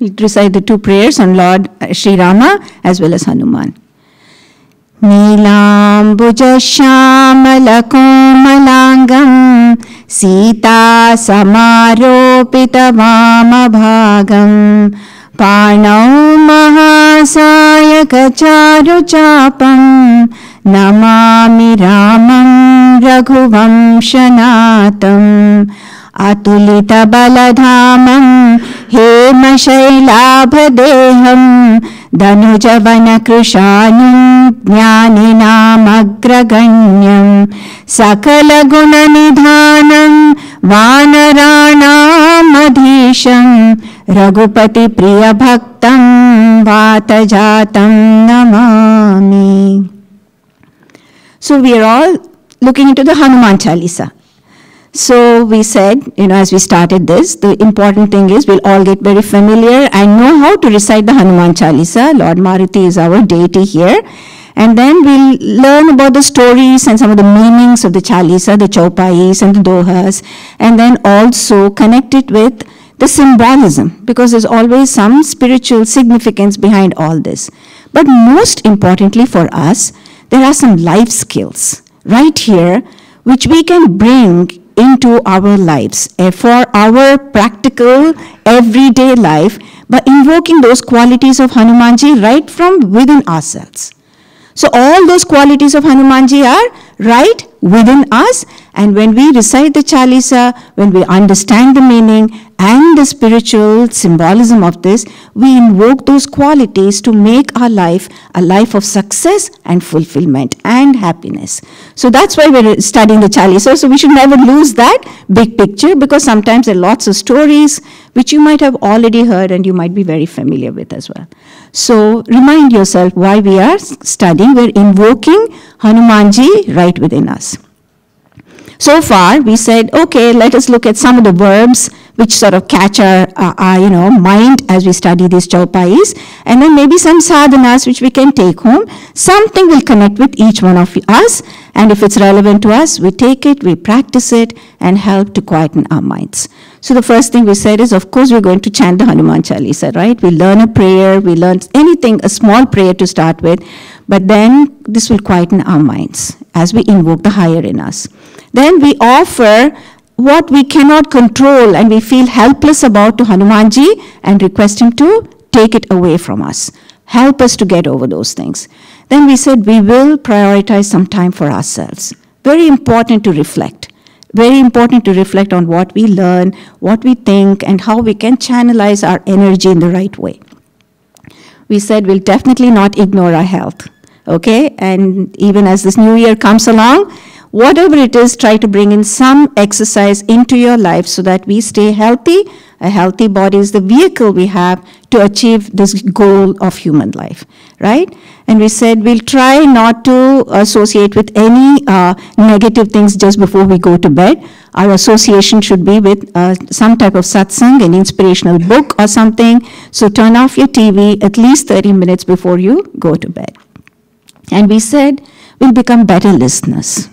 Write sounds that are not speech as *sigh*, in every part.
Recite the two prayers on Lord uh, Sri Rama as well as Hanuman. नीलाम्बुजश्यामलकोमलाङ्गं सीतासमारोपितवामभागं पाणौ महासायकचारुचापं Namami रामं रघुवंशनाथम् अतुलितबलधामं हेमशैलाभदेहं धनुजवनकृशानुं ज्ञानिनामग्रगण्यं सकलगुणनिधानं वानराणामधीशं रघुपतिप्रियभक्तं वातजातं Namami So we are all looking into the Hanuman Chalisa. So we said, you know, as we started this, the important thing is we'll all get very familiar and know how to recite the Hanuman Chalisa. Lord Maruti is our deity here. And then we'll learn about the stories and some of the meanings of the Chalisa, the Chaupais and the Dohas, and then also connect it with the symbolism, because there's always some spiritual significance behind all this. But most importantly for us, there are some life skills right here which we can bring into our lives eh, for our practical everyday life by invoking those qualities of Hanumanji right from within ourselves. So all those qualities of Hanumanji are right within us and when we recite the Chalisa, when we understand the meaning and the spiritual symbolism of this, we invoke those qualities to make our life a life of success and fulfillment and happiness. So that's why we're studying the Chalisa. So we should never lose that big picture because sometimes there are lots of stories which you might have already heard and you might be very familiar with as well. So remind yourself why we are studying. We're invoking Hanumanji right within us. So far, we said, okay, let us look at some of the verbs which sort of catch our, uh, our you know, mind as we study these chaupais, and then maybe some sadhanas which we can take home. Something will connect with each one of us, and if it's relevant to us, we take it, we practice it, and help to quieten our minds. So the first thing we said is, of course, we're going to chant the Hanuman Chalisa, right? We learn a prayer, we learn anything, a small prayer to start with, but then this will quieten our minds as we invoke the higher in us. Then we offer what we cannot control and we feel helpless about to Hanumanji and request him to take it away from us. Help us to get over those things. Then we said we will prioritize some time for ourselves. Very important to reflect. Very important to reflect on what we learn, what we think, and how we can channelize our energy in the right way. We said we'll definitely not ignore our health. Okay? And even as this new year comes along, whatever it is, try to bring in some exercise into your life so that we stay healthy. A healthy body is the vehicle we have to achieve this goal of human life, right? And we said we'll try not to associate with any uh, negative things just before we go to bed. Our association should be with uh, some type of satsang, an inspirational book or something. So turn off your TV at least 30 minutes before you go to bed. And we said we'll become better listeners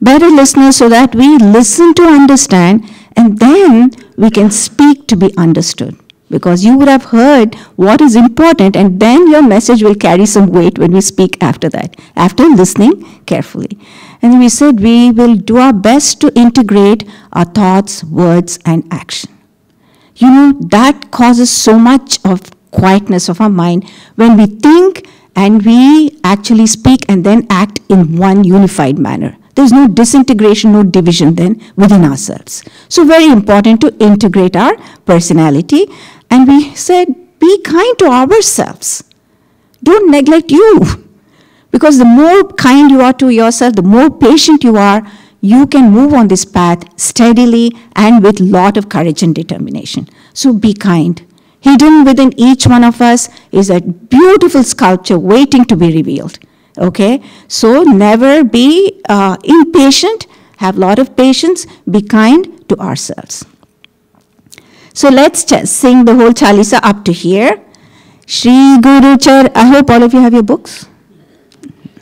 better listeners so that we listen to understand and then we can speak to be understood. Because you would have heard what is important, and then your message will carry some weight when we speak after that, after listening carefully. And we said we will do our best to integrate our thoughts, words, and action. You know, that causes so much of quietness of our mind when we think and we actually speak and then act in one unified manner. There's no disintegration, no division then within ourselves. So, very important to integrate our personality. And we said, be kind to ourselves. Don't neglect you. Because the more kind you are to yourself, the more patient you are, you can move on this path steadily and with lot of courage and determination. So be kind. Hidden within each one of us is a beautiful sculpture waiting to be revealed. Okay? So never be uh, impatient, have a lot of patience, be kind to ourselves. So let's just sing the whole Chalisa up to here. Shri Guru Char. I hope all of you have your books.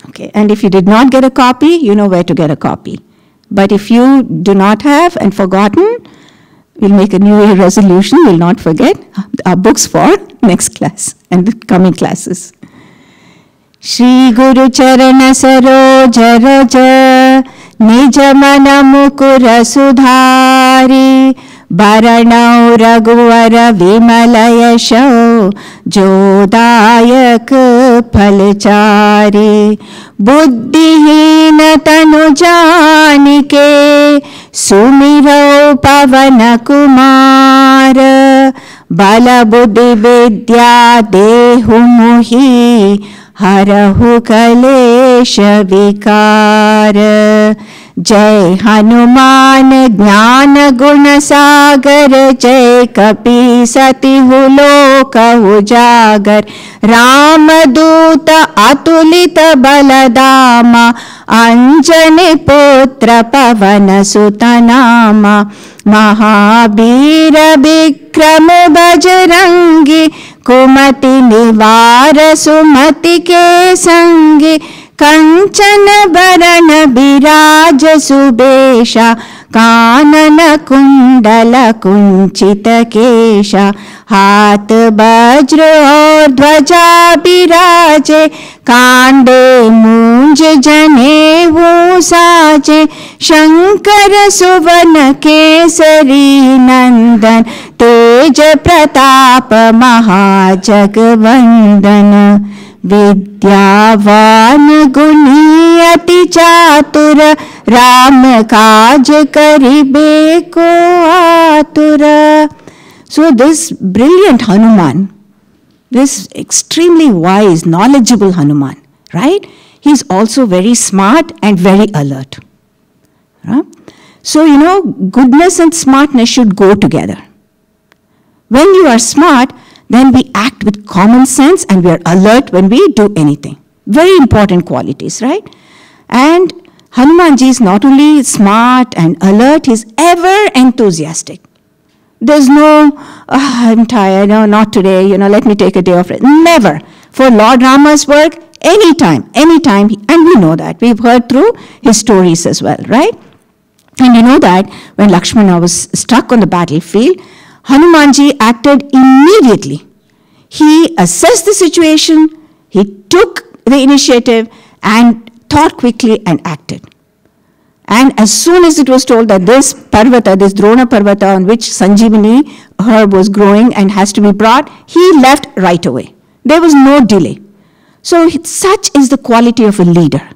Okay, and if you did not get a copy, you know where to get a copy. But if you do not have and forgotten, We'll make a New Year resolution. We'll not forget our books for *laughs* next class and the coming classes. श्रीगुरुचरणसरोजरज निजमनमुकुरसुधारी भरणौ रघुवर विमलयशो जोदायकफलचारी बुद्धिहीनतनुजनिके सुमिरौ पवनकुमार बलबुद्धि विद्या देहु देहुमुहि हरहु कलेश विकार। जय हनुमान ज्ञान गुण सागर जय कपि सति लोक उजागर। राम दूत अतुलित बलदामा अंजनी पुत्र पवन सुत नामा महावीर विक्रम बजरंगी कुमति निवार सुमति के संगी कञ्चन भरण बिराज हात वज्रोध्वजा बिराजे काण्डे मूञ्ज जने साजे शङ्कर सुवन केसरी नन्दन तेज प्रताप महाजगवन्दन विद्यावान गुणी अति चातुर राम काज करिबे को आतुर So this brilliant Hanuman, this extremely wise, knowledgeable Hanuman, right? He's also very smart and very alert. Right? So, you know, goodness and smartness should go together. When you are smart, then we act with common sense and we are alert when we do anything. Very important qualities, right? And Hanumanji is not only smart and alert, he's ever enthusiastic. There's no, oh, I'm tired, no, not today, you know, let me take a day off. Never. For Lord Rama's work, anytime, anytime, and we know that. We've heard through his stories as well, right? And you know that when Lakshmana was stuck on the battlefield, Hanumanji acted immediately. He assessed the situation, he took the initiative, and thought quickly and acted. And as soon as it was told that this Parvata, this Drona Parvata on which Sanjeevani herb was growing and has to be brought, he left right away. There was no delay. So, such is the quality of a leader.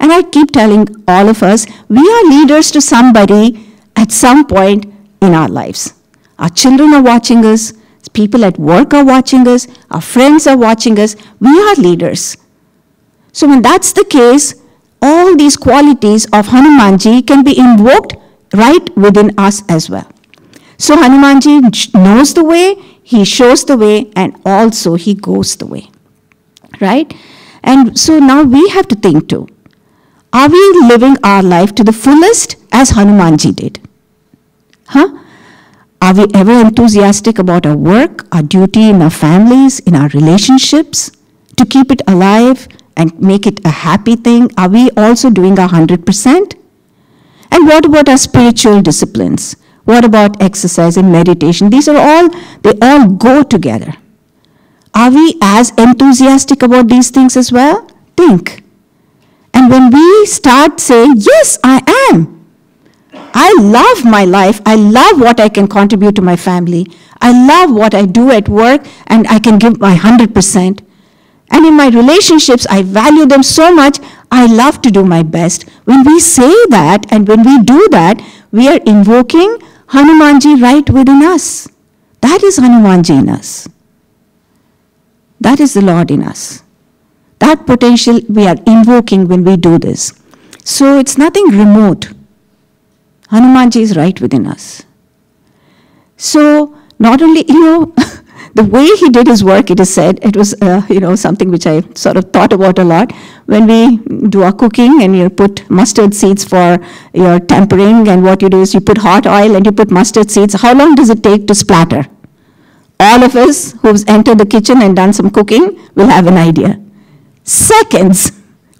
And I keep telling all of us, we are leaders to somebody at some point in our lives. Our children are watching us, people at work are watching us, our friends are watching us. We are leaders. So, when that's the case, all these qualities of Hanumanji can be invoked right within us as well. So Hanumanji knows the way, he shows the way, and also he goes the way. Right? And so now we have to think too. Are we living our life to the fullest as Hanumanji did? Huh? Are we ever enthusiastic about our work, our duty in our families, in our relationships, to keep it alive and make it a happy thing? Are we also doing our 100%? And what about our spiritual disciplines? What about exercise and meditation? These are all, they all go together. Are we as enthusiastic about these things as well? Think. And when we start saying, Yes, I am. I love my life. I love what I can contribute to my family. I love what I do at work, and I can give my 100%. And in my relationships, I value them so much, I love to do my best. When we say that and when we do that, we are invoking Hanumanji right within us. That is Hanumanji in us. That is the Lord in us. That potential we are invoking when we do this. So it's nothing remote. Hanumanji is right within us. So not only, you know, *laughs* the way he did his work, it is said, it was uh, you know something which I sort of thought about a lot. When we do our cooking and you put mustard seeds for your tempering, and what you do is you put hot oil and you put mustard seeds. How long does it take to splatter? All of us who've entered the kitchen and done some cooking will have an idea. Seconds,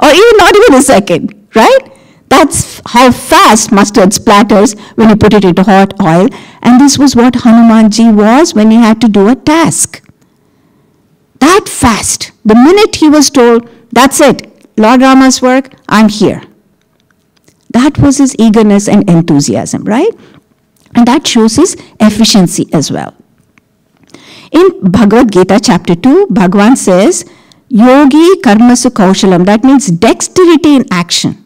or even not even a second, right? That's how fast mustard splatters when you put it into hot oil. And this was what Hanumanji was when he had to do a task. That fast. The minute he was told, that's it, Lord Rama's work, I'm here. That was his eagerness and enthusiasm, right? And that shows his efficiency as well. In Bhagavad Gita chapter 2, Bhagavan says, Yogi karmasu kaushalam, that means dexterity in action,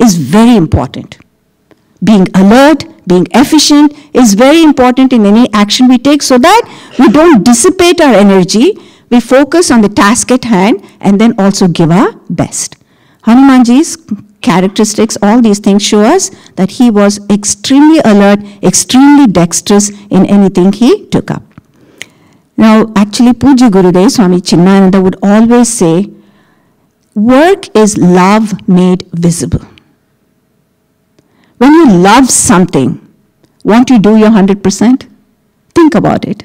is very important. Being alert, being efficient is very important in any action we take so that we don't dissipate our energy, we focus on the task at hand and then also give our best. Hanumanji's characteristics, all these things show us that he was extremely alert, extremely dexterous in anything he took up. Now, actually, Puja Gurudev Swami Chinmayananda would always say, work is love made visible. When you love something, won't you do your 100%? Think about it.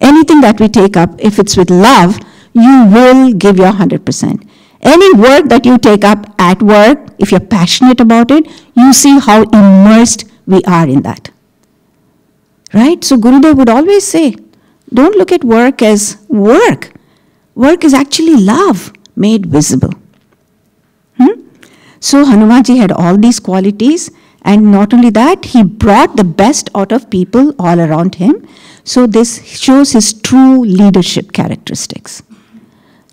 Anything that we take up, if it's with love, you will give your 100%. Any work that you take up at work, if you're passionate about it, you see how immersed we are in that. Right? So Gurudev would always say, don't look at work as work. Work is actually love made visible. Hmm? So Hanumanji had all these qualities, and not only that, he brought the best out of people all around him. So this shows his true leadership characteristics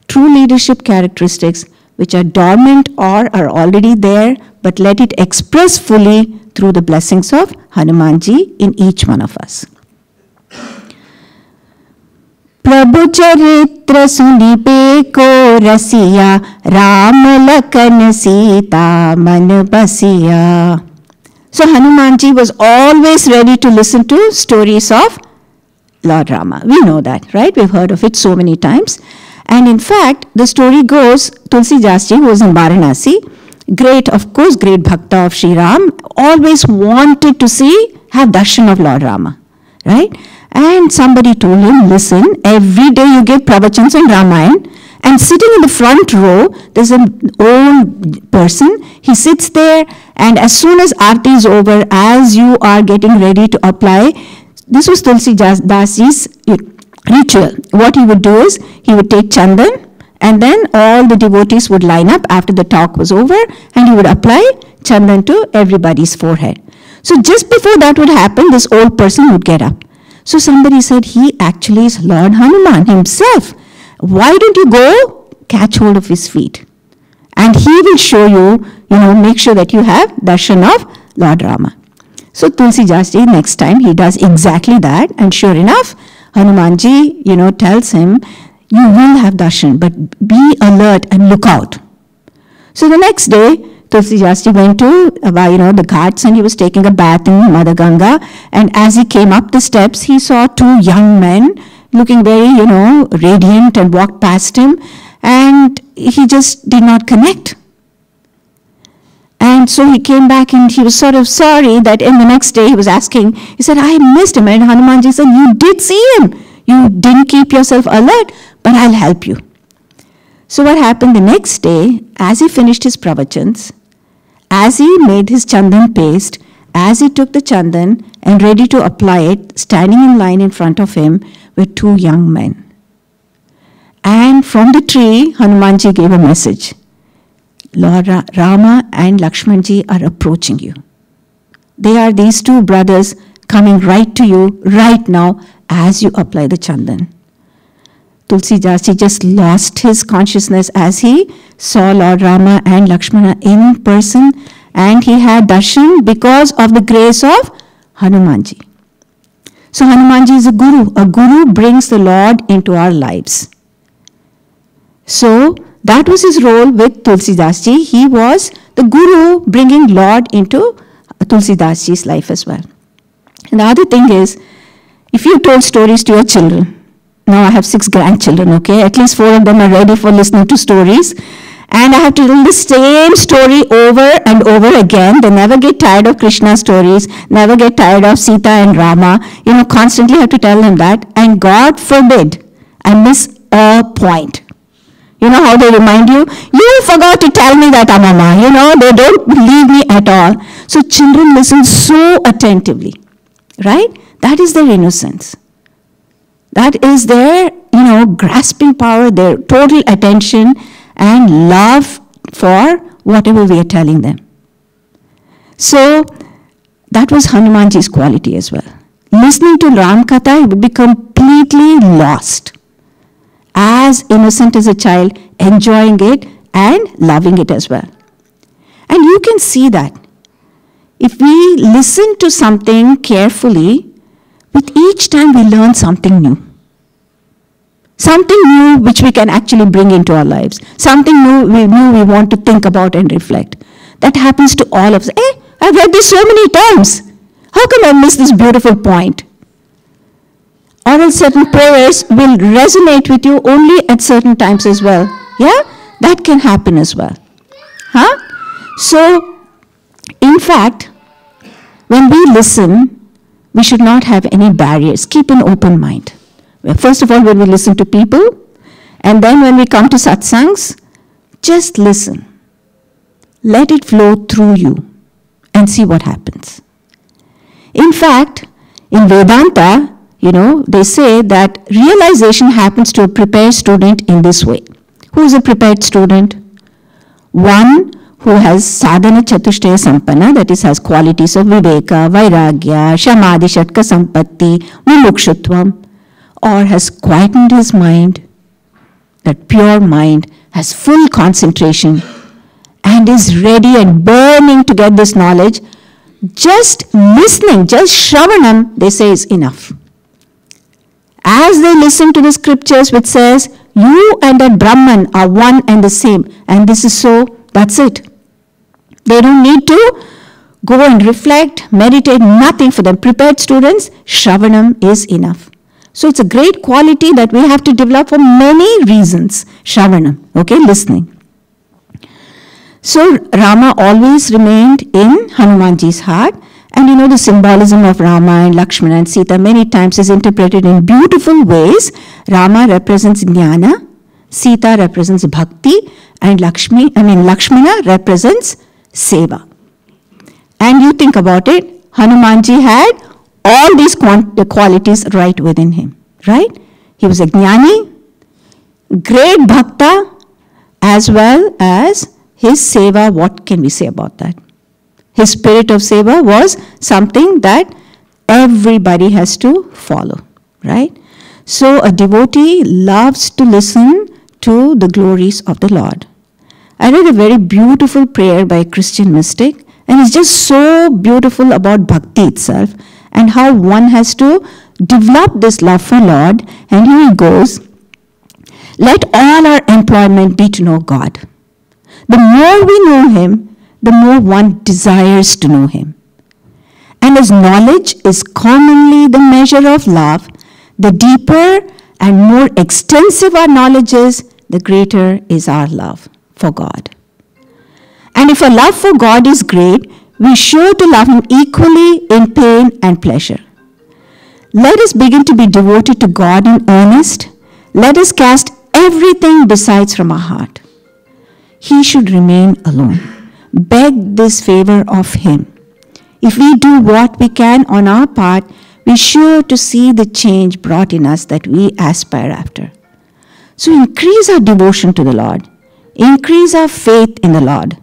true leadership characteristics which are dormant or are already there, but let it express fully through the blessings of Hanumanji in each one of us. ಪ್ರಭು ಚರಿತ್ರ ಸುನಿಬೇಕೋ ರಸಿಯ ರಾಮಲಕನ ಸೀತಾ ಮನ ಬಸಿಯ So Hanumanji was always ready to listen to stories of Lord Rama. We know that, right? We've heard of it so many times. And in fact, the story goes Tulsi Dasji, was in Baranasi, great, of course, great bhakta of Sri Ram, always wanted to see, have darshan of Lord Rama, right? And somebody told him, listen, every day you give pravachans on Ramayana, and sitting in the front row, there's an old person. He sits there, and as soon as Aarti is over, as you are getting ready to apply, this was Tulsi Dasji's ritual. What he would do is he would take chandan and then all the devotees would line up after the talk was over and he would apply chandan to everybody's forehead. So just before that would happen, this old person would get up. So somebody said, he actually is Lord Hanuman himself. Why don't you go catch hold of his feet? And he will show you, you know, make sure that you have darshan of Lord Rama. So Tulsi Dasji, next time, he does exactly that. And sure enough, Hanumanji, you know, tells him, you will have darshan, but be alert and look out. So the next day, Tulsi Dasji went to, uh, you know, the ghats and he was taking a bath in Mother Ganga. And as he came up the steps, he saw two young men looking very, you know, radiant and walked past him. And he just did not connect. And so he came back and he was sort of sorry that in the next day he was asking, he said, I missed him. And Hanumanji said, You did see him. You didn't keep yourself alert, but I'll help you. So what happened the next day, as he finished his pravachans, as he made his chandan paste, as he took the chandan and ready to apply it, standing in line in front of him were two young men. And from the tree, Hanumanji gave a message. Lord Rama and Lakshmanji are approaching you. They are these two brothers coming right to you right now as you apply the chandan. Tulsi Dasji just lost his consciousness as he saw Lord Rama and Lakshmana in person and he had darshan because of the grace of Hanumanji. So Hanumanji is a guru. A guru brings the Lord into our lives. So that was his role with Tulsidas ji. He was the guru bringing Lord into Tulsidas ji's life as well. And the other thing is, if you told stories to your children, now I have six grandchildren, okay? At least four of them are ready for listening to stories. And I have to tell the same story over and over again. They never get tired of Krishna stories, never get tired of Sita and Rama. You know, constantly have to tell them that. And God forbid I miss a point. You know how they remind you? You forgot to tell me that, Amama. You know, they don't believe me at all. So children listen so attentively, right? That is their innocence. That is their, you know, grasping power, their total attention and love for whatever we are telling them. So that was Hanumanji's quality as well. Listening to Ramkatha, he would be completely lost as innocent as a child, enjoying it and loving it as well. And you can see that. If we listen to something carefully, with each time we learn something new. Something new which we can actually bring into our lives. Something new we, new we want to think about and reflect. That happens to all of us. Eh, I've read this so many times. How come I miss this beautiful point? or else certain prayers will resonate with you only at certain times as well. Yeah? That can happen as well. Huh? So, in fact, when we listen, we should not have any barriers. Keep an open mind. First of all, when we listen to people, and then when we come to satsangs, just listen. Let it flow through you and see what happens. In fact, in Vedanta, you know, they say that realization happens to a prepared student in this way. Who is a prepared student? One who has sadhana chatushtaya sampanna, that is, has qualities of viveka, vairagya, shamadhi, shatka sampatti, mumukshutvam, or has quietened his mind, that pure mind has full concentration and is ready and burning to get this knowledge, just listening, just shravanam, they say is enough as they listen to the scriptures which says, you and that Brahman are one and the same, and this is so, that's it. They don't need to go and reflect, meditate, nothing for them. Prepared students, Shravanam is enough. So it's a great quality that we have to develop for many reasons. Shravanam, okay, listening. So Rama always remained in Hanumanji's heart and you know, the symbolism of Rama and Lakshmana and Sita many times is interpreted in beautiful ways. Rama represents jnana, Sita represents bhakti, and Lakshmi, I mean, Lakshmana represents seva. And you think about it, Hanumanji had all these qualities right within him, right? He was a jnani, great bhakta, as well as his seva. What can we say about that? His spirit of seva was something that everybody has to follow, right? So a devotee loves to listen to the glories of the Lord. I read a very beautiful prayer by a Christian mystic, and it's just so beautiful about bhakti itself and how one has to develop this love for Lord. And here he goes Let all our employment be to know God. The more we know Him, the more one desires to know Him. And as knowledge is commonly the measure of love, the deeper and more extensive our knowledge is, the greater is our love for God. And if our love for God is great, we're sure to love Him equally in pain and pleasure. Let us begin to be devoted to God in earnest. Let us cast everything besides from our heart. He should remain alone beg this favor of Him. If we do what we can on our part, we're sure to see the change brought in us that we aspire after. So increase our devotion to the Lord, increase our faith in the Lord,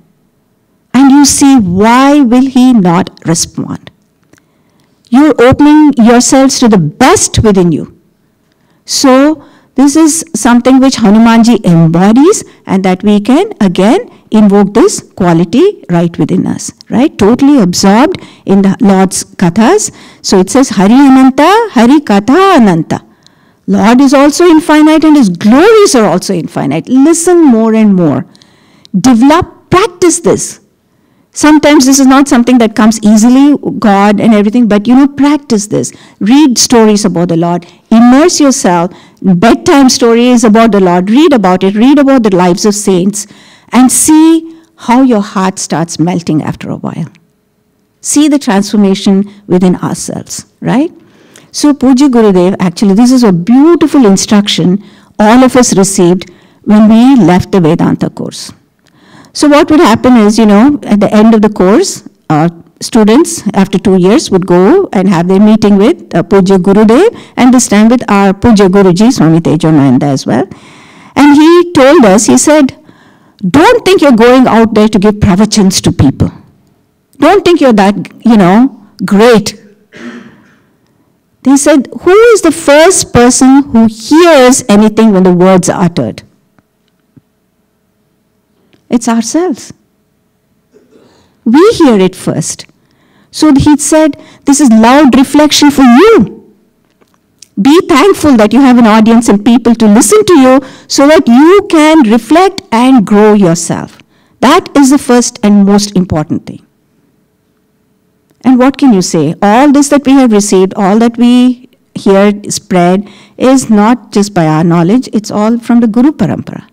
and you see why will He not respond. You're opening yourselves to the best within you. So this is something which Hanumanji embodies and that we can again invoke this quality right within us, right? Totally absorbed in the Lord's kathas. So it says Hari Ananta, Hari Katha Ananta. Lord is also infinite and his glories are also infinite. Listen more and more. Develop, practice this. Sometimes this is not something that comes easily, God and everything, but you know, practice this. Read stories about the Lord. Immerse yourself. Bedtime stories about the Lord. Read about it. Read about the lives of saints and see how your heart starts melting after a while. See the transformation within ourselves, right? So, Puja Gurudev, actually, this is a beautiful instruction all of us received when we left the Vedanta course. So what would happen is, you know, at the end of the course, our students after two years would go and have their meeting with uh, Puja Gurudev and this time with our Puja Guruji, Swami Tejomayananda as well. And he told us, he said, don't think you're going out there to give pravachans to people. Don't think you're that, you know, great. He said, Who is the first person who hears anything when the words are uttered? It's ourselves. We hear it first. So he said, This is loud reflection for you. Be thankful that you have an audience and people to listen to you so that you can reflect and grow yourself. That is the first and most important thing. And what can you say? All this that we have received, all that we hear spread, is not just by our knowledge, it's all from the Guru Parampara.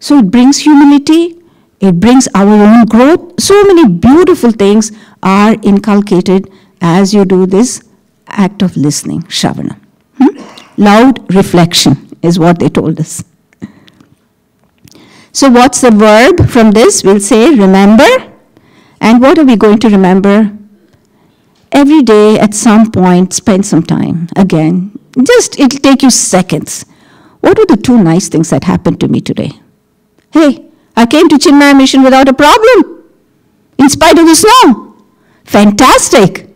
So it brings humility, it brings our own growth. So many beautiful things are inculcated as you do this act of listening, Shravana. Hmm? Loud reflection is what they told us. So, what's the verb from this? We'll say remember. And what are we going to remember? Every day, at some point, spend some time. Again, just it'll take you seconds. What were the two nice things that happened to me today? Hey, I came to Chinmaya Mission without a problem, in spite of the snow. Fantastic.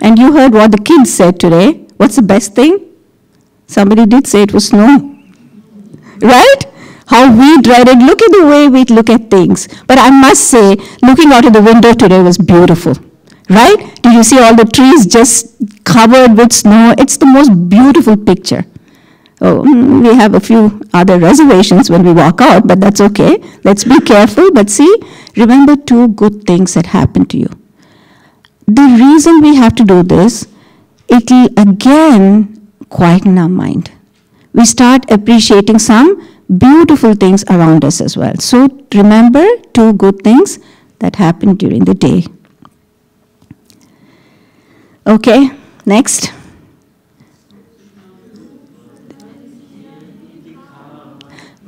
And you heard what the kids said today. What's the best thing? Somebody did say it was snow. Right? How we dreaded. Look at the way we look at things. But I must say, looking out of the window today was beautiful. Right? Did you see all the trees just covered with snow? It's the most beautiful picture. Oh, mm, we have a few other reservations when we walk out, but that's okay. Let's be careful. But see, remember two good things that happened to you the reason we have to do this, it'll again quieten our mind. We start appreciating some beautiful things around us as well. So remember two good things that happened during the day. Okay, next.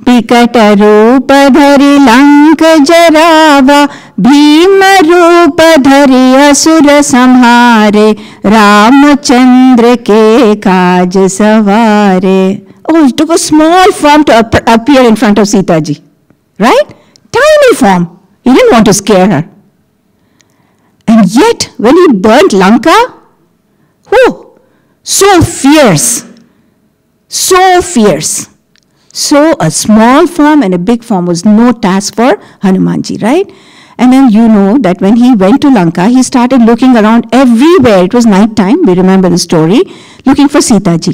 टिकट रूप धरि लंक जरावा भीम रूप धरि असुर संहारे रामचंद्र के काज सवारे to small form to appear in front of Sita ji right time form you don't want to scare her and yet when you burn Lanka हो so fierce so fierce So a small form and a big form was no task for Hanumanji, right? And then you know that when he went to Lanka, he started looking around everywhere. It was night time, we remember the story, looking for Sita ji.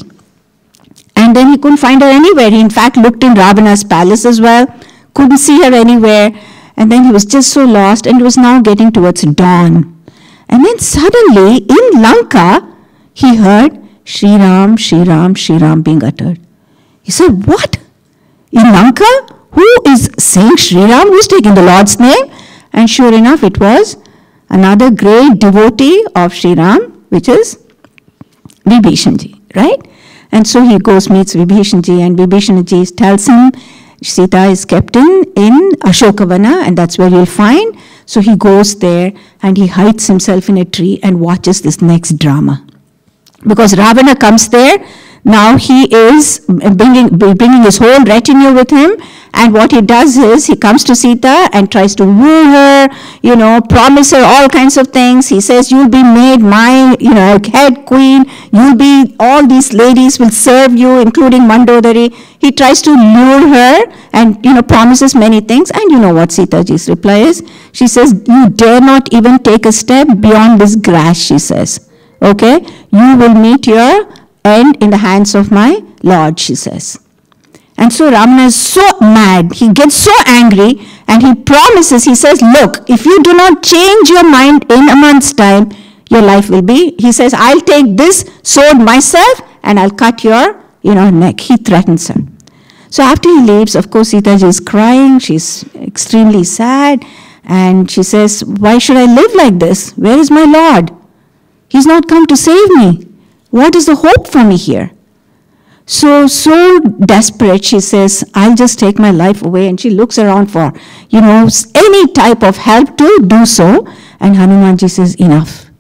And then he couldn't find her anywhere. He in fact looked in Ravana's palace as well, couldn't see her anywhere. And then he was just so lost, and it was now getting towards dawn. And then suddenly in Lanka, he heard Sri Ram, Sri Ram, Sri Ram being uttered. He said, What? In Lanka, who is saying Sri Ram, who's taking the Lord's name? And sure enough, it was another great devotee of Sri Ram, which is Vibhishanji, right? And so he goes, meets Vibhishanji, and Vibhishanji tells him Sita is kept in, in Ashokavana, and that's where you'll find. So he goes there and he hides himself in a tree and watches this next drama. Because Ravana comes there now he is bringing, bringing his whole retinue with him, and what he does is he comes to Sita and tries to woo her, you know, promise her all kinds of things. He says, You'll be made my, you know, head queen. You'll be, all these ladies will serve you, including Mandodari. He tries to lure her and, you know, promises many things. And you know what Sita Ji's reply is? She says, You dare not even take a step beyond this grass, she says. Okay? You will meet your in the hands of my Lord, she says. And so Ravana is so mad, he gets so angry, and he promises, he says, Look, if you do not change your mind in a month's time, your life will be. He says, I'll take this sword myself and I'll cut your you know, neck. He threatens her. So after he leaves, of course, Sita is crying, she's extremely sad, and she says, Why should I live like this? Where is my Lord? He's not come to save me. What is the hope for me here? So, so desperate, she says, I'll just take my life away. And she looks around for, you know, any type of help to do so. And Hanumanji says, enough.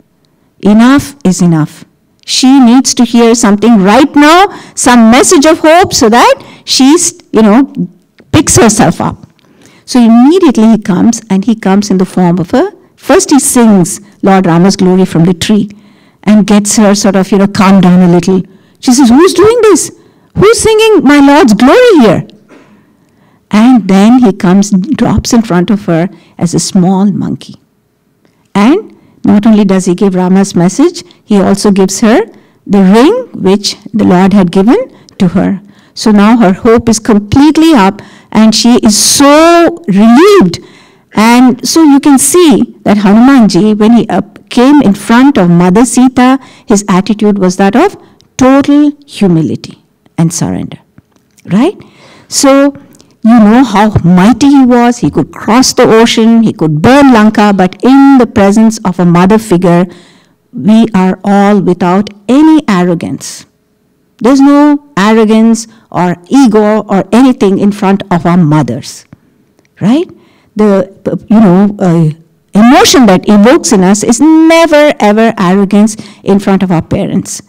Enough is enough. She needs to hear something right now, some message of hope so that she's, you know, picks herself up. So immediately he comes and he comes in the form of a, first he sings Lord Rama's glory from the tree and gets her sort of, you know, calm down a little. She says, Who's doing this? Who's singing my Lord's glory here? And then he comes, drops in front of her as a small monkey. And not only does he give Rama's message, he also gives her the ring which the Lord had given to her. So now her hope is completely up and she is so relieved. And so you can see that Hanumanji, when he came in front of Mother Sita, his attitude was that of total humility and surrender. Right? So, you know how mighty he was. He could cross the ocean, he could burn Lanka, but in the presence of a mother figure, we are all without any arrogance. There's no arrogance or ego or anything in front of our mothers. Right? The, you know, uh, emotion that evokes in us is never ever arrogance in front of our parents.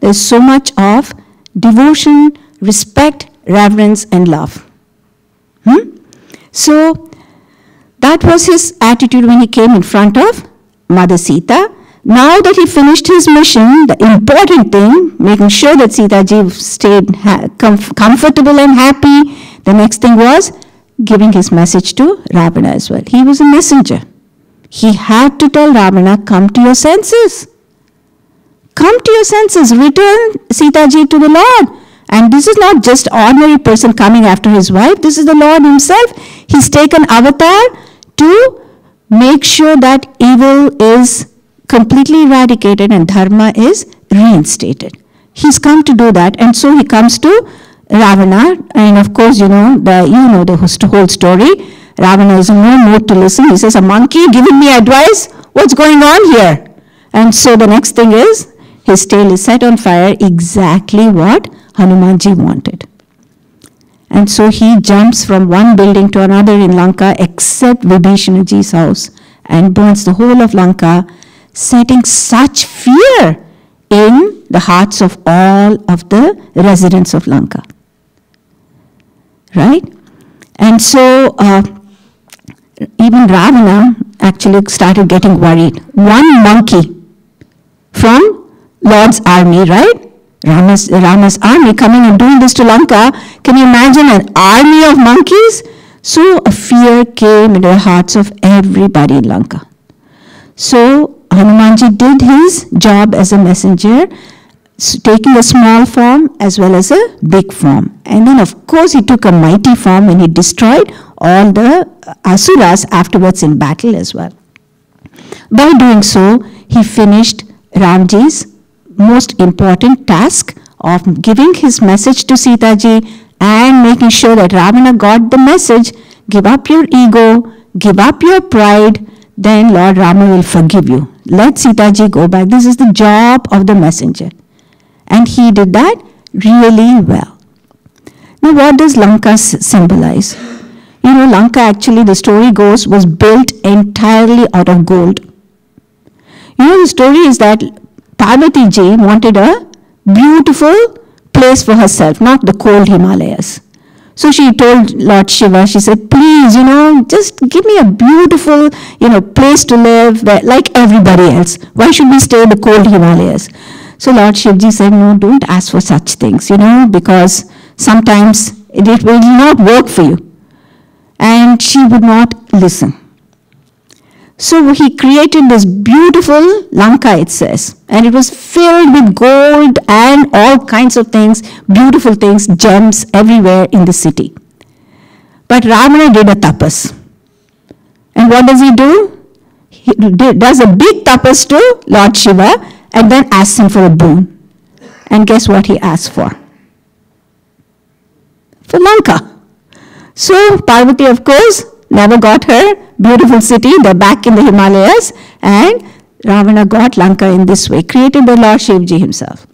There's so much of devotion, respect, reverence, and love. Hmm? So that was his attitude when he came in front of Mother Sita. Now that he finished his mission, the important thing, making sure that Sita Ji stayed com- comfortable and happy, the next thing was giving his message to Ravana as well. He was a messenger. He had to tell Ravana, come to your senses. Come to your senses, return Sita Ji to the Lord. And this is not just ordinary person coming after his wife, this is the Lord himself. He's taken avatar to make sure that evil is completely eradicated and dharma is reinstated. He's come to do that, and so he comes to Ravana, and of course, you know the you know the whole story. Ravana is in no mood to listen. He says, "A monkey giving me advice? What's going on here?" And so the next thing is his tail is set on fire, exactly what Hanumanji wanted. And so he jumps from one building to another in Lanka except Vibhishanaji's house and burns the whole of Lanka, setting such fear in the hearts of all of the residents of Lanka. Right? And so uh, even Ravana actually started getting worried. One monkey from Lord's army, right? Rama's, Rama's army coming and doing this to Lanka. Can you imagine an army of monkeys? So a fear came into the hearts of everybody in Lanka. So Hanumanji did his job as a messenger, taking a small form as well as a big form. And then, of course, he took a mighty form and he destroyed all the uh, asuras afterwards in battle as well. By doing so, he finished Ramji's most important task of giving his message to Sita ji and making sure that Ravana got the message give up your ego, give up your pride, then Lord Rama will forgive you. Let Sita ji go back. This is the job of the messenger. And he did that really well. Now, what does Lanka symbolize? You know, Lanka actually, the story goes, was built entirely out of gold. You know, the story is that Parvati Ji wanted a beautiful place for herself, not the cold Himalayas. So she told Lord Shiva, she said, please, you know, just give me a beautiful, you know, place to live where, like everybody else. Why should we stay in the cold Himalayas? So Lord Shivji said, no, don't ask for such things, you know, because sometimes it will not work for you. And she would not listen. So he created this beautiful Lanka, it says, and it was filled with gold and all kinds of things, beautiful things, gems everywhere in the city. But Ravana did a tapas. And what does he do? He does a big tapas to Lord Shiva and then asks him for a boon. And guess what he asked for? For Lanka. So Parvati, of course, never got her beautiful city. They're back in the Himalayas. And Ravana got Lanka in this way, created by Lord Shivji himself.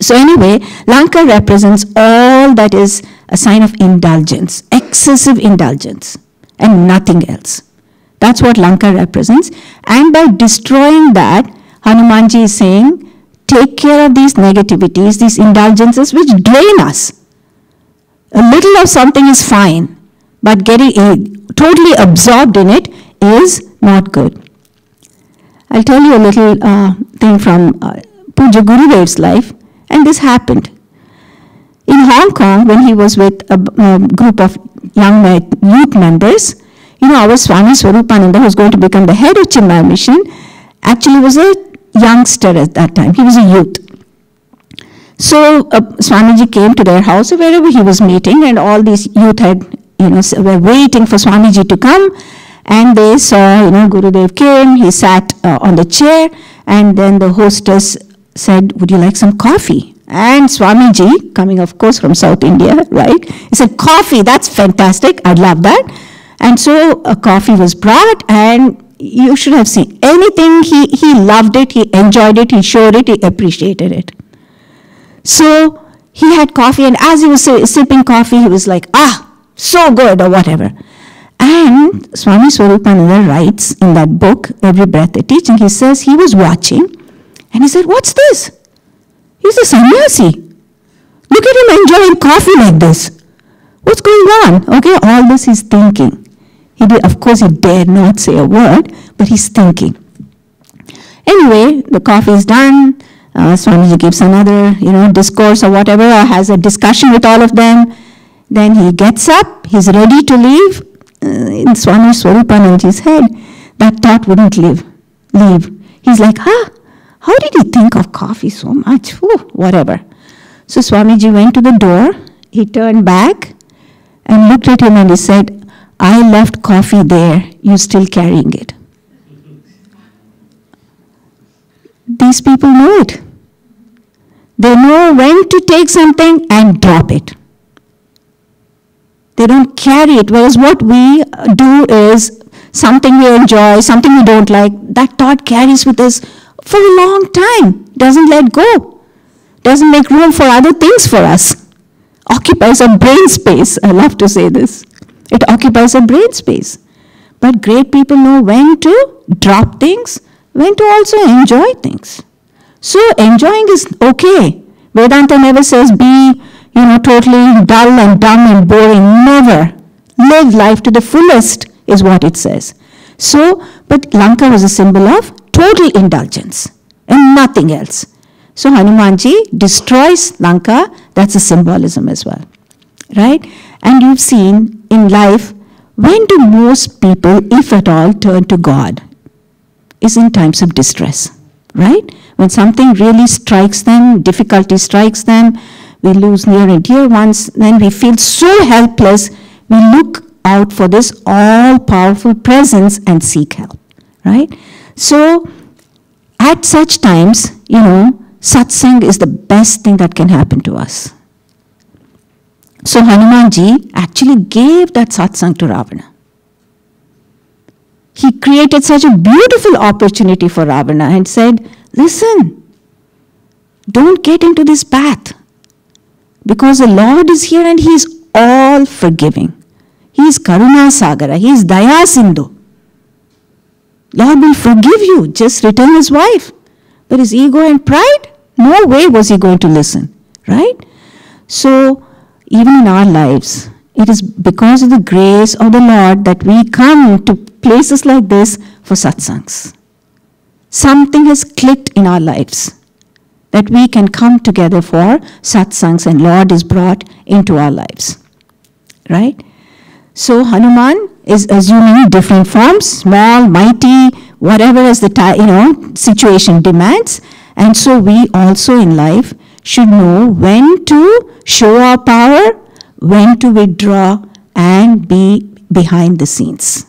So anyway, Lanka represents all that is a sign of indulgence, excessive indulgence, and nothing else. That's what Lanka represents. And by destroying that, Hanumanji is saying, take care of these negativities, these indulgences which drain us. A little of something is fine, but getting uh, totally absorbed in it is not good. I'll tell you a little uh, thing from uh, Pujya Gurudev's life, and this happened. In Hong Kong, when he was with a, a group of young youth members, you know, our Swami Swarupananda, who's going to become the head of Chinmaya Mission, actually was a youngster at that time. He was a youth. So uh, Swamiji came to their house, wherever he was meeting, and all these youth had, you know, were waiting for Swamiji to come. And they saw, you know, Gurudev came, he sat uh, on the chair, and then the hostess said, Would you like some coffee? And Swamiji, coming of course from South India, right? He said, Coffee, that's fantastic, I'd love that. And so a coffee was brought, and you should have seen anything. He, he loved it, he enjoyed it, he showed it, he appreciated it. So he had coffee, and as he was sipping coffee, he was like, ah, so good, or whatever. And Swami Swarupananda writes in that book, Every Breath a Teaching, he says he was watching, and he said, What's this? He's a sannyasi. Look at him enjoying coffee like this. What's going on? Okay, all this he's thinking. He did, of course, he dared not say a word, but he's thinking. Anyway, the coffee is done. Uh, Swamiji gives another, you know, discourse or whatever, or has a discussion with all of them. Then he gets up, he's ready to leave. Uh, in Swami Swarupanandaji's head, that thought wouldn't leave. leave. He's like, huh? How did he think of coffee so much? Whatever. So Swamiji went to the door, he turned back and looked at him and he said, I left coffee there, you're still carrying it. These people know it. They know when to take something and drop it. They don't carry it. Whereas what we do is something we enjoy, something we don't like, that thought carries with us for a long time. Doesn't let go. Doesn't make room for other things for us. Occupies our brain space. I love to say this. It occupies a brain space. But great people know when to drop things, when to also enjoy things. So enjoying is okay. Vedanta never says be, you know, totally dull and dumb and boring. Never. Live life to the fullest is what it says. So, but Lanka was a symbol of total indulgence and nothing else. So Hanumanji destroys Lanka. That's a symbolism as well. Right? And you've seen in life, when do most people, if at all, turn to God? Is in times of distress, right? When something really strikes them, difficulty strikes them, we lose near and dear ones, then we feel so helpless, we look out for this all powerful presence and seek help, right? So, at such times, you know, satsang is the best thing that can happen to us. So Hanumanji actually gave that satsang to Ravana. He created such a beautiful opportunity for Ravana and said, Listen, don't get into this path because the Lord is here and He is all forgiving. He is Karuna Sagara, He is Daya Sindhu. Lord will forgive you, just return his wife. But his ego and pride, no way was he going to listen, right? So even in our lives, it is because of the grace of the Lord that we come to places like this for satsangs. Something has clicked in our lives that we can come together for satsangs and Lord is brought into our lives. Right? So Hanuman is assuming different forms, small, mighty, whatever as the you know situation demands. And so we also in life should know when to show our power, when to withdraw, and be behind the scenes.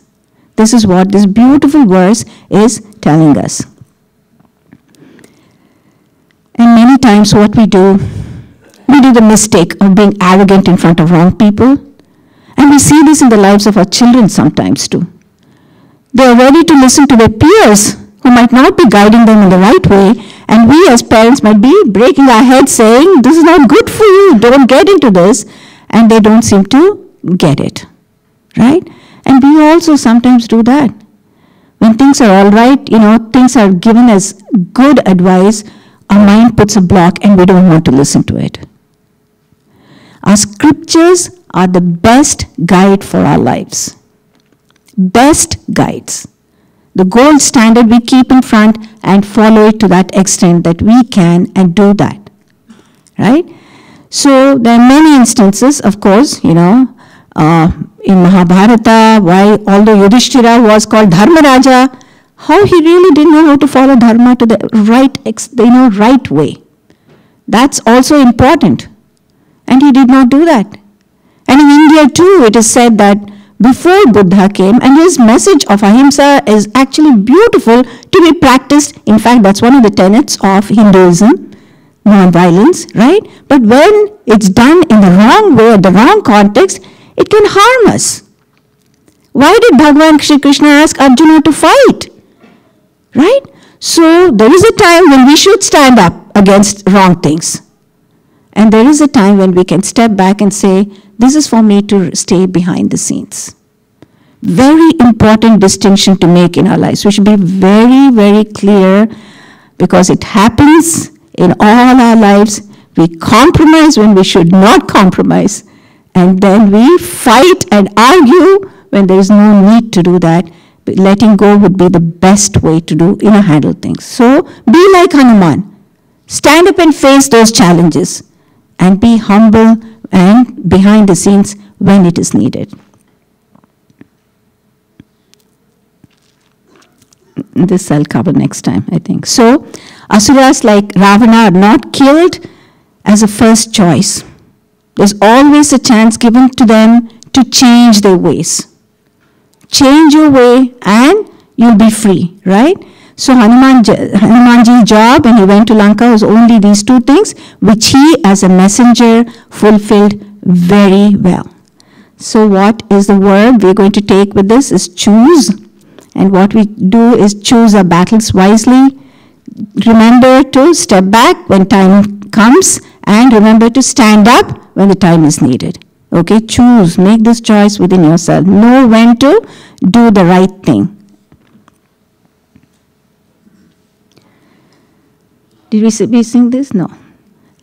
This is what this beautiful verse is telling us. And many times, what we do, we do the mistake of being arrogant in front of wrong people. And we see this in the lives of our children sometimes too. They are ready to listen to their peers who might not be guiding them in the right way, And we as parents might be breaking our heads saying, This is not good for you, don't get into this. And they don't seem to get it. Right? And we also sometimes do that. When things are all right, you know, things are given as good advice, our mind puts a block and we don't want to listen to it. Our scriptures are the best guide for our lives. Best guides. The gold standard we keep in front and follow it to that extent that we can and do that. Right? So there are many instances, of course, you know, uh, in Mahabharata, why although Yudhishthira was called Dharmaraja, how he really didn't know how to follow dharma to the right, you know, right way. That's also important. And he did not do that. And in India too, it is said that before Buddha came, and his message of ahimsa is actually beautiful to be practiced. In fact, that's one of the tenets of Hinduism, non-violence, right? But when it's done in the wrong way, the wrong context, it can harm us. Why did Bhagavan Krishna ask Arjuna to fight? Right? So there is a time when we should stand up against wrong things. And there is a time when we can step back and say, this is for me to stay behind the scenes. Very important distinction to make in our lives. We should be very, very clear because it happens in all our lives. We compromise when we should not compromise. And then we fight and argue when there is no need to do that. But letting go would be the best way to do, you know, handle things. So be like Hanuman. Stand up and face those challenges and be humble and behind the scenes when it is needed. This I'll cover next time, I think. So, Asuras like Ravana are not killed as a first choice. There's always a chance given to them to change their ways. Change your way and you'll be free, right? So Hanuman, Hanumanji's job when he went to Lanka was only these two things, which he as a messenger fulfilled very well. So what is the word we're going to take with this is choose. And what we do is choose our battles wisely. Remember to step back when time comes and remember to stand up when the time is needed. Okay, choose, make this choice within yourself. Know when to do the right thing. Did we be sing this? No.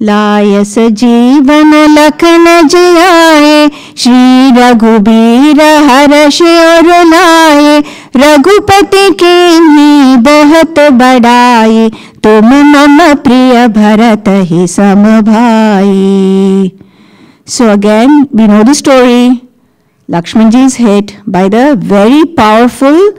लाय सजीवन लखन जियाए श्री रघुबीर हर sure लाए रघुपति के ही बहुत बड़ाए तुम मम प्रिय भरत ही सम भाई so again we know the story Lakshman ji is hit by the very powerful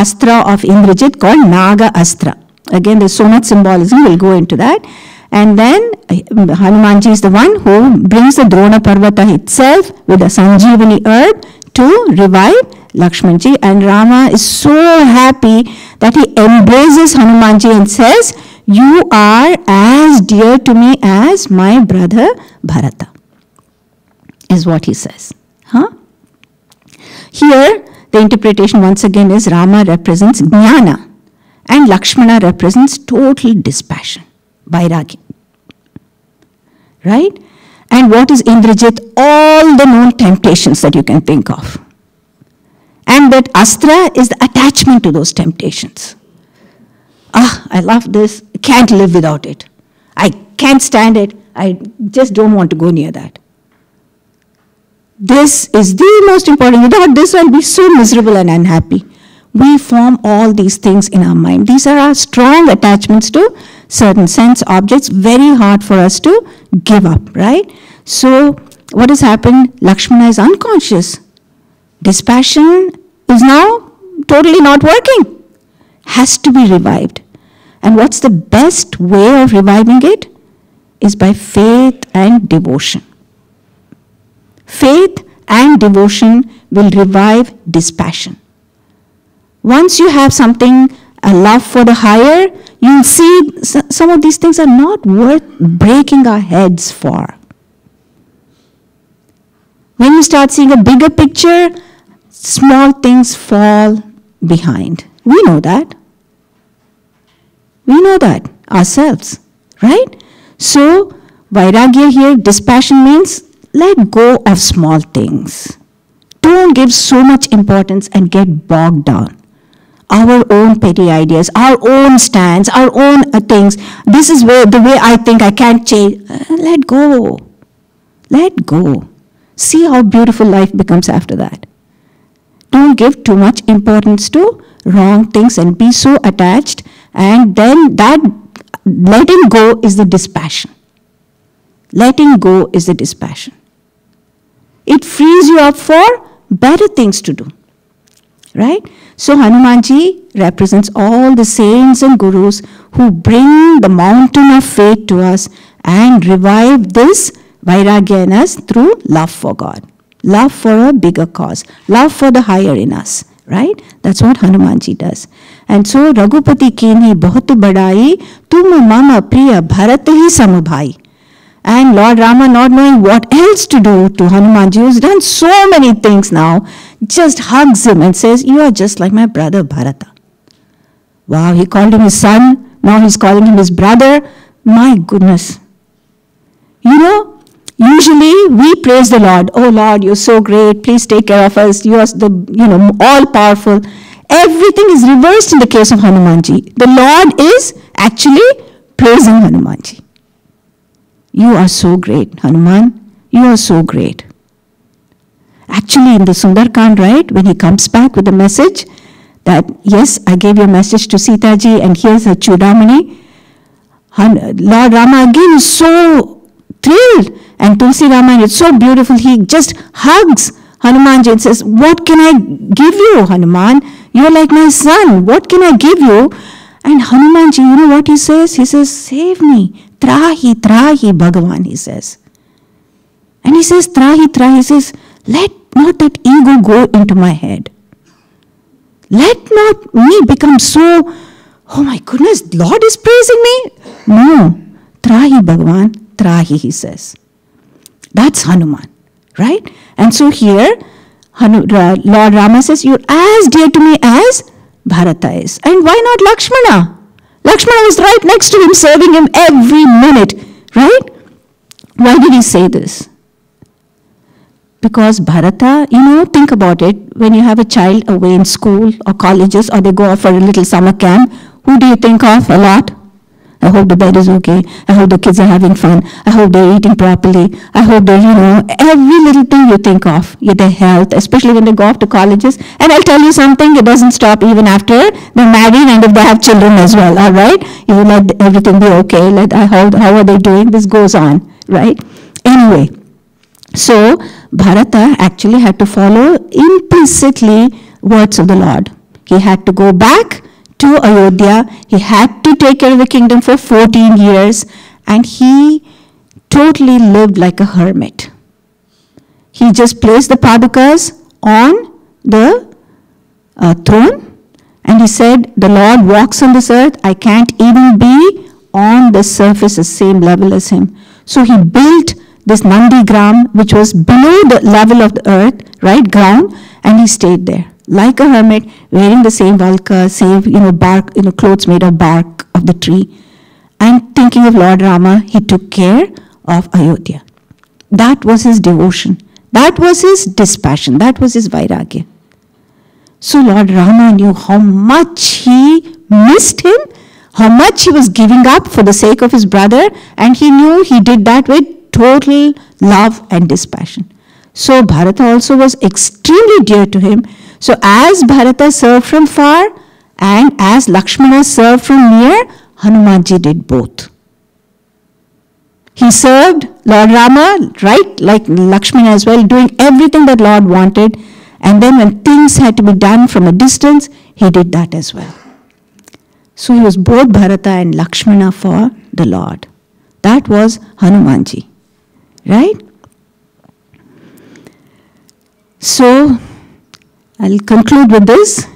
astra of Indrajit called Nag astra Again, there's so much symbolism, we'll go into that. And then Hanumanji is the one who brings the Drona Parvata itself with a Sanjeevani herb to revive Lakshmanji. And Rama is so happy that he embraces Hanumanji and says, You are as dear to me as my brother Bharata is what he says. Huh? Here, the interpretation once again is Rama represents jnana and Lakshmana represents total dispassion, vairagya. Right? And what is Indrajit? All the known temptations that you can think of. And that astra is the attachment to those temptations. Ah, I love this. Can't live without it. I can't stand it. I just don't want to go near that. This is the most important. Without this, I'll be so miserable and unhappy. We form all these things in our mind. These are our strong attachments to certain sense objects, very hard for us to give up, right? So, what has happened? Lakshmana is unconscious. Dispassion is now totally not working, has to be revived. And what's the best way of reviving it? Is by faith and devotion. Faith and devotion will revive dispassion. Once you have something, a love for the higher, you'll see some of these things are not worth breaking our heads for. When you start seeing a bigger picture, small things fall behind. We know that. We know that. ourselves, right? So, Vairagya here, dispassion means let go of small things. Don't give so much importance and get bogged down. Our own petty ideas, our own stands, our own uh, things. This is where the way I think I can't change. Uh, let go. Let go. See how beautiful life becomes after that. Don't give too much importance to wrong things and be so attached, and then that letting go is the dispassion. Letting go is the dispassion. It frees you up for better things to do. Right? So Hanumanji represents all the saints and gurus who bring the mountain of faith to us and revive this vairagya in us through love for God. Love for a bigger cause. Love for the higher in us. Right? That's what Hanumanji does. And so Raghupati kini bahut badai tum mama priya bharat hi samubhai and Lord Rama, not knowing what else to do to Hanumanji, who's done so many things now, just hugs him and says, You are just like my brother Bharata. Wow, he called him his son, now he's calling him his brother. My goodness. You know, usually we praise the Lord. Oh Lord, you're so great. Please take care of us. You are the, you know, all powerful. Everything is reversed in the case of Hanumanji. The Lord is actually praising Hanumanji. You are so great, Hanuman. You are so great. Actually, in the Sundarkand, right, when he comes back with the message that, yes, I gave your message to Sita ji and here's a Chudamani, Lord Rama again is so thrilled. And Tulsi Rama, it's so beautiful. He just hugs Hanumanji and says, What can I give you, Hanuman? You're like my son. What can I give you? And Hanumanji, you know what he says? He says, Save me. Trahi, trahi, Bhagavan, he says. And he says, Trahi, trahi, he says, let not that ego go into my head. Let not me become so, oh my goodness, Lord is praising me. No, Trahi, Bhagavan, Trahi, he says. That's Hanuman, right? And so here, uh, Lord Rama says, You're as dear to me as Bharata is. And why not Lakshmana? Lakshmana was right next to him, serving him every minute, right? Why did he say this? Because Bharata, you know, think about it. When you have a child away in school or colleges or they go off for a little summer camp, who do you think of a lot? I hope the bed is okay. I hope the kids are having fun. I hope they're eating properly. I hope they're, you know, every little thing you think of, their health, especially when they go off to colleges. And I'll tell you something, it doesn't stop even after they're married and if they have children as well, all right? You let everything be okay. Let, how, how are they doing? This goes on, right? Anyway, so Bharata actually had to follow implicitly words of the Lord. He had to go back to Ayodhya. He had to take care of the kingdom for 14 years and he totally lived like a hermit. He just placed the padukas on the uh, throne and he said, The Lord walks on this earth. I can't even be on the surface, the same level as him. So he built this Nandigram, which was below the level of the earth, right, ground, and he stayed there like a hermit, wearing the same valka, same you know bark, you know clothes made of bark of the tree, and thinking of Lord Rama, he took care of Ayodhya. That was his devotion. That was his dispassion. That was his vairagya. So Lord Rama knew how much he missed him, how much he was giving up for the sake of his brother, and he knew he did that with total love and dispassion. So Bharata also was extremely dear to him so as Bharata served from far and as Lakshmana served from near, Hanumanji did both. He served Lord Rama, right, like Lakshmana as well, doing everything that Lord wanted. And then when things had to be done from a distance, he did that as well. So he was both Bharata and Lakshmana for the Lord. That was Hanumanji, right? So I'll conclude with this.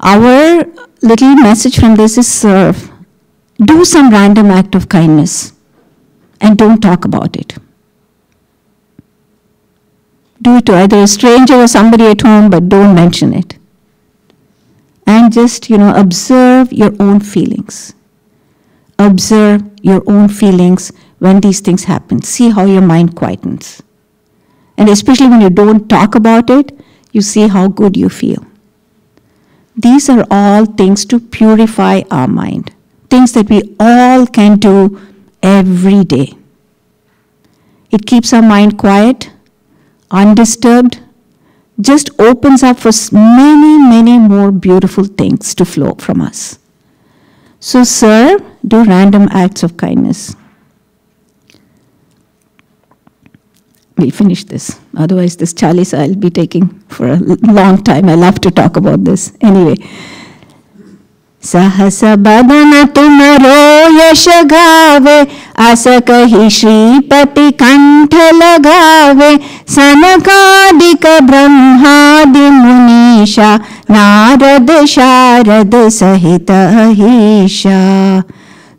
Our little message from this is serve. Do some random act of kindness and don't talk about it. Do it to either a stranger or somebody at home, but don't mention it. And just, you know, observe your own feelings. observe your own feelings when these things happen. See how your mind quietens. And especially when you don't talk about it, you see how good you feel. These are all things to purify our mind, things that we all can do every day. It keeps our mind quiet, undisturbed, just opens up for many, many more beautiful things to flow from us. So, sir, do random acts of kindness. We'll finish this. Otherwise, this chalice I'll be taking for a long time. I love to talk about this. Anyway. सहस बदन तुमरो यश गावे अस कही श्रीपति कंठ लगावे सनकादिक ब्रह्मादि मुनीषा नारद शारद सहित अहिषा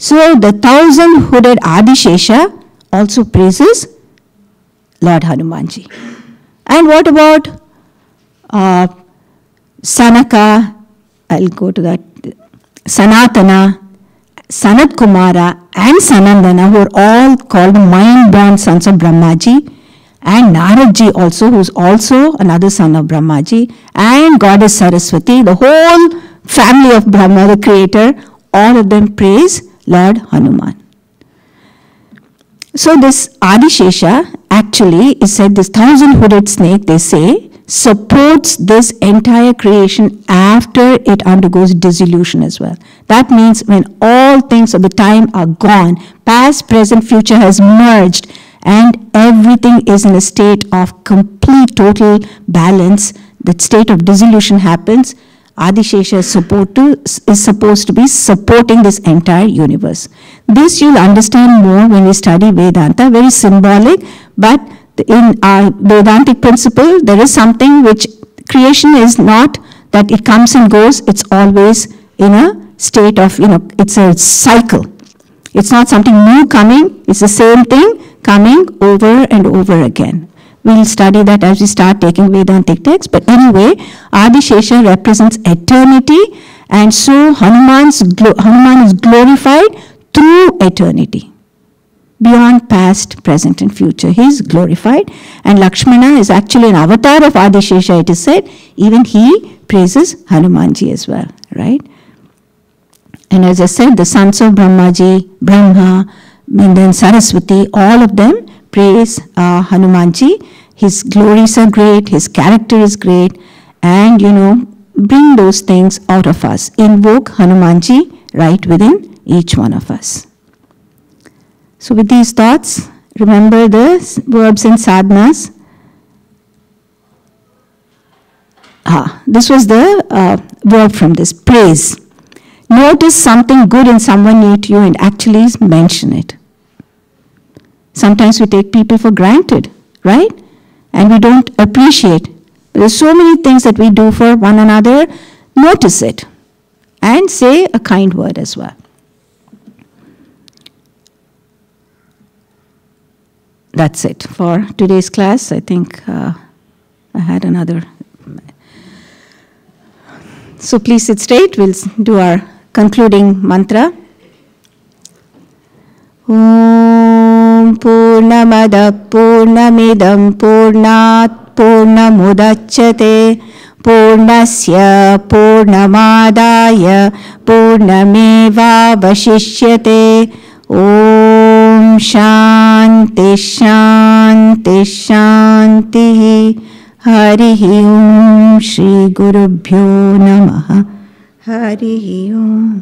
So the thousand hooded Adishesha also praises Lord Hanumanji. And what about uh, Sanaka? I'll go to that. Sanatana, Sanat Kumara, and Sanandana, who are all called mind-born sons of Brahmaji, and Naradji also, who's also another son of Brahmaji, and goddess Saraswati, the whole family of Brahma, the creator, all of them praise Lord Hanuman. So this Adishesha actually is said this thousand hooded snake, they say, supports this entire creation after it undergoes dissolution as well. That means when all things of the time are gone, past, present, future has merged, and everything is in a state of complete, total balance, that state of dissolution happens, Adishesha is, support to, is supposed to be supporting this entire universe. This you'll understand more when we study Vedanta, very symbolic, but in our Vedantic principle, there is something which creation is not that it comes and goes, it's always in a state of, you know, it's a cycle. It's not something new coming, it's the same thing coming over and over again. We'll study that as we start taking Vedantic texts. But anyway, Adishesha represents eternity, and so Hanuman's, Hanuman is glorified through eternity beyond past, present, and future. He is glorified. And Lakshmana is actually an avatar of Adishesha, it is said. Even he praises Hanumanji as well, right? And as I said, the sons of Brahmaji, Brahma, and then Saraswati, all of them praise uh, Hanumanji. His glories are great, his character is great, and you know, bring those things out of us. Invoke Hanumanji right within each one of us. So, with these thoughts, remember the verbs and sadhanas. Ah, this was the uh, verb from this praise. Notice something good in someone near to you and actually mention it. Sometimes we take people for granted, right? And we don't appreciate. There's so many things that we do for one another. Notice it and say a kind word as well. that's it for today's class. I think uh, I had another. So please sit straight. We'll do our concluding mantra. ॐ पूर्णमदः पूर्णमिदं पूर्णात् पूर्णमुदच्छते पूर्णस्य पूर्णमादाय पूर्णमेवावशिष्यते। ॐ शान्ति शान्ति शान्तिः। हरिः ॐ श्रीगुरुभ्यो नमः। हरिः ओम्